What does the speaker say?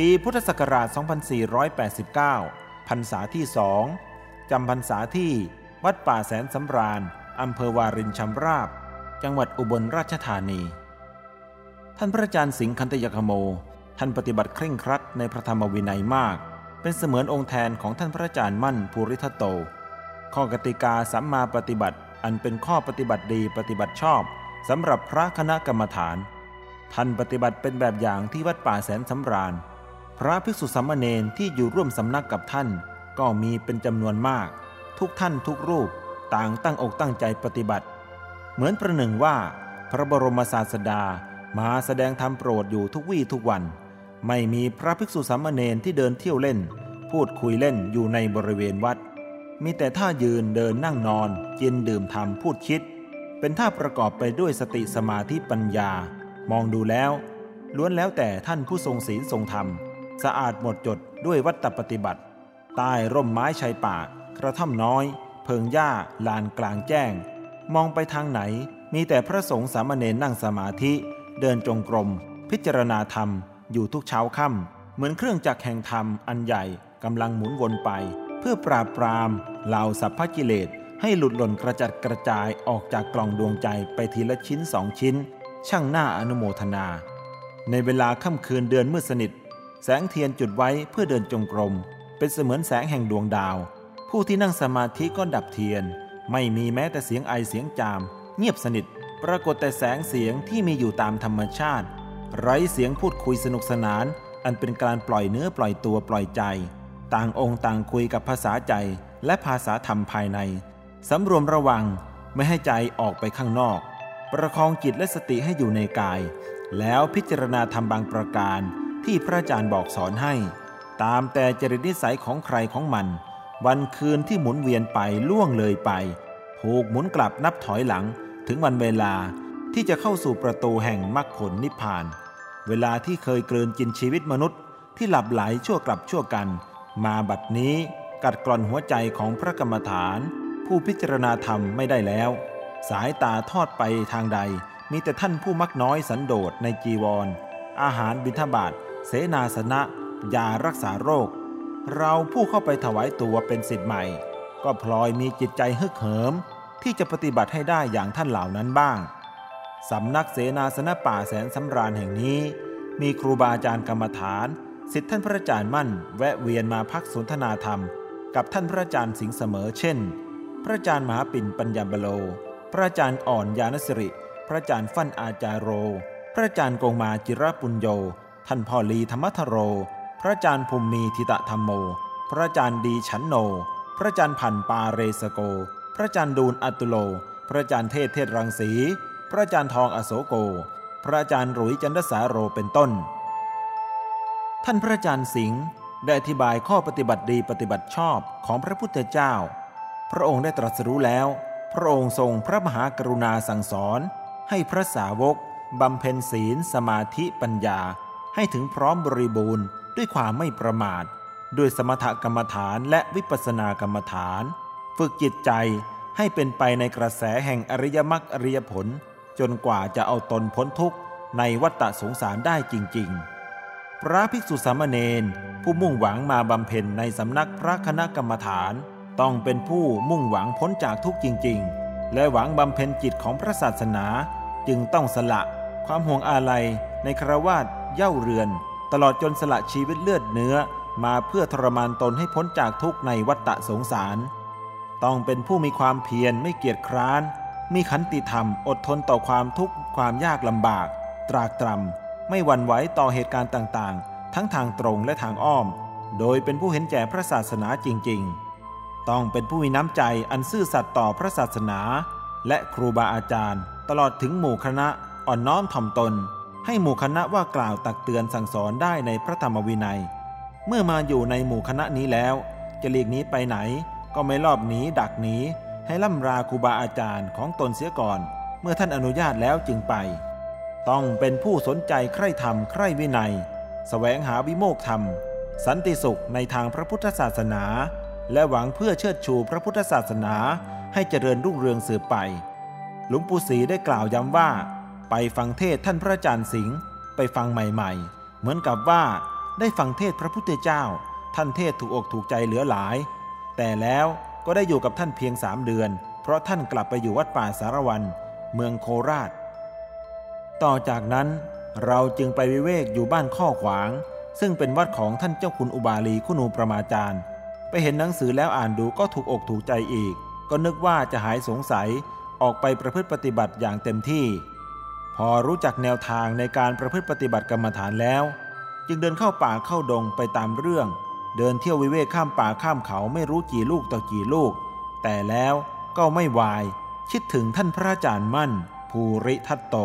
ปีพุทธศักราช 2489 พรรษาที่สองจำพรรษาที่วัดป่าแสนสำราญอำเภอวารินชำราบ จังหวัดอุบลราชธานี ท่านพระอาจารย์สิงห์คันตยคโม ท่านปฏิบัติเคร่งครัดในพระธรรมวินัยมาก เป็นเสมือนองค์แทนของท่านพระอาจารย์มั่นภูริทัตโต ข้อกติกาสัมมาปฏิบัติ อันเป็นข้อปฏิบัติดีปฏิบัติชอบสำหรับพระคณะกรรมฐาน ท่านปฏิบัติเป็นแบบอย่างที่วัดป่าแสนสำราญ พระภิกษุสามเณรที่อยู่ร่วมสำนักกับท่าน ก็มีเป็นจำนวนมาก ทุกท่านทุกรูปต่างตั้งอกตั้งใจปฏิบัติ เหมือนประหนึ่งว่า พระบรมศาสดามาแสดงธรรมโปรดอยู่ทุกวี่ทุกวัน ไม่มีพระภิกษุสามเณรที่เดินเที่ยวเล่น พูดคุยเล่นอยู่ในบริเวณวัด มีแต่ท่ายืนเดินนั่งนอนกินดื่มทำพูดคิด เป็นท่าประกอบไปด้วยสติสมาธิปัญญา มองดูแล้ว ล้วนแล้วแต่ท่านผู้ทรงศีลทรงธรรม สะอาดหมดจดด้วยวัตถปฏิบัติ ใต้ร่มไม้ชายป่า กระท่อมน้อย เพิงหญ้าลานกลางแจ้ง มองไปทางไหนมีแต่พระสงฆ์สามเณรนั่งสมาธิ เดินจงกรม พิจารณาธรรม อยู่ทุกเช้าค่ำเหมือนเครื่องจักรแห่งธรรมอันใหญ่กำลังหมุนวนไป เพื่อปราบปรามเหล่าสัพพกิเลสให้หลุดหล่นกระจัดกระจายออกจากกล่องดวงใจไปทีละชิ้นสองชิ้น ช่างหน้าอนุโมทนา ในเวลาค่ำคืนเดือนมืดสนิท แสงเทียนจุดไว้เพื่อเดินจงกรม เป็นเสมือนแสงแห่งดวงดาว ผู้ที่นั่งสมาธิก็ดับเทียน ไม่มีแม้แต่เสียงไอเสียงจาม เงียบสนิท ปรากฏแต่แสงเสียงที่มีอยู่ตามธรรมชาติ ไร้เสียงพูดคุยสนุกสนาน อันเป็นการปล่อยเนื้อปล่อยตัวปล่อยใจ ต่างองค์ต่างคุยกับภาษาใจและภาษาธรรมภายในสำรวมระวังไม่ให้ใจออกไปข้างนอก ประคองจิตและสติให้อยู่ในกาย แล้วพิจารณาธรรมบางประการ ที่พระอาจารย์บอกสอนให้ ตามแต่จริตนิสัยของใครของมัน วันคืนที่หมุนเวียนไปล่วงเลยไป ถูกหมุนกลับนับถอยหลัง ถึงวันเวลาที่จะเข้าสู่ประตูแห่งมรรคผลนิพพาน เวลาที่เคยกลืนกินชีวิตมนุษย์ ที่หลับไหลชั่วกลับชั่วกัน มาบัดนี้กัดกร่อนหัวใจของพระกรรมฐาน ผู้พิจารณาธรรมไม่ได้แล้ว สายตาทอดไปทางใด มีแต่ท่านผู้มักน้อยสันโดษในจีวรอาหารบิณฑบาต เสนาสนะยารักษาโรค เราผู้เข้าไปถวายตัวเป็นสิทธิ์ใหม่ ก็พลอยมีจิตใจฮึกเหิม ที่จะปฏิบัติให้ได้อย่างท่านเหล่านั้นบ้างสำนักเสนาสนะป่าแสนสำราญแห่งนี้ มีครูบาอาจารย์กรรมฐานสิทธิท่านพระอาจารย์มั่น แวะเวียนมาพักสนทนาธรรม กับท่านพระอาจารย์สิงห์เสมอเช่น พระอาจารย์มหาปิ่นปัญญาบโล พระอาจารย์อ่อนยานสิริ พระอาจารย์ฟั่นอาจารโร พระอาจารย์กงมาจิรปุญโย ท่านพ่อลีธรรมทโร พระอาจารย์ภูมิมีทิตะธรรมโม พระอาจารย์ดีฉันโน พระอาจารย์พันปาเรสโก พระอาจารย์ดูลอัตุโล พระอาจารย์เทศเทศรังสี พระอาจารย์ทองอโศโก พระอาจารย์หลุยจันทสาโรเป็นต้น ท่านพระอาจารย์สิงห์ได้อธิบายข้อปฏิบัติดีปฏิบัติชอบของพระพุทธเจ้า พระองค์ได้ตรัสรู้แล้ว พระองค์ทรงพระมหากรุณาสั่งสอน ให้พระสาวกบำเพ็ญศีลสมาธิปัญญา ให้ถึงพร้อมบริบูรณ์ด้วยความไม่ประมาทด้วยสมถกรรมฐานและวิปัสสนากรรมฐาน ฝึกจิตใจให้เป็นไปในกระแสแห่งอริยมรรคอริยผล จนกว่าจะเอาตนพ้นทุกข์ในวัฏสงสารได้จริง ๆ พระภิกษุสามเณรผู้มุ่งหวังมาบำเพ็ญในสำนักพระคณะกรรมฐาน ต้องเป็นผู้มุ่งหวังพ้นจากทุกข์จริง ๆ และหวังบำเพ็ญจิตของพระศาสนาจึงต้องสละ ความห่วงอาลัยในครวาส เย่าเรือน ตลอดจนสละชีวิตเลือดเนื้อมาเพื่อทรมานตนให้พ้นจากทุกข์ในวัฏฏะสงสาร ต้องเป็นผู้มีความเพียรไม่เกียจคร้าน มีขันติธรรมอดทนต่อความทุกข์ความยากลำบาก ตรากตรำไม่หวั่นไหวต่อเหตุการณ์ต่างๆ ทั้งทางตรงและทางอ้อม โดยเป็นผู้เห็นแก่พระศาสนาจริง ๆ ต้องเป็นผู้มีน้ำใจอันซื่อสัตย์ต่อพระศาสนา และครูบาอาจารย์ ตลอดถึงหมู่คณะอ่อนน้อมถ่อมตน ให้หมู่คณะว่ากล่าวตักเตือนสั่งสอนได้ในพระธรรมวินัย เมื่อมาอยู่ในหมู่คณะนี้แล้ว จะหลีกนี้ไปไหน ก็ไม่รอบหนีดักหนีให้ล่ำราครูบาอาจารย์ของตนเสียก่อน เมื่อท่านอนุญาตแล้วจึงไป ต้องเป็นผู้สนใจใคร่ธรรมใคร่วินัยแสวงหาวิโมกธรรม สันติสุขในทางพระพุทธศาสนา และหวังเพื่อเชิดชูพระพุทธศาสนาให้เจริญรุ่งเรืองสืบไป หลวงปู่ศรีได้กล่าวย้ำว่า ไปฟังเทศท่านพระอาจารย์สิงห์ไปฟังใหม่ๆ เหมือนกับว่าได้ฟังเทศพระพุทธเจ้า ท่านเทศถูกอกถูกใจเหลือหลาย แต่แล้วก็ได้อยู่กับท่านเพียงสามเดือน เพราะท่านกลับไปอยู่วัดป่าสารวัน เมืองโคราช ต่อจากนั้นเราจึงไปวิเวกอยู่บ้านข้อขวาง ซึ่งเป็นวัดของท่านเจ้าคุณอุบาลีคุณูประมาจารย์ ไปเห็นหนังสือแล้วอ่านดูก็ถูกอกถูกใจอีก ก็นึกว่าจะหายสงสัยออกไปประพฤติปฏิบัติอย่างเต็มที่ พอรู้จักแนวทางในการประพฤติปฏิบัติกรรมฐานแล้ว จึงเดินเข้าป่าเข้าดงไปตามเรื่อง เดินเที่ยววิเวกข้ามป่าข้ามเขาไม่รู้กี่ลูกต่อกี่ลูก แต่แล้วก็ไม่วาย คิดถึงท่านพระอาจารย์มั่น ภูริทัตโต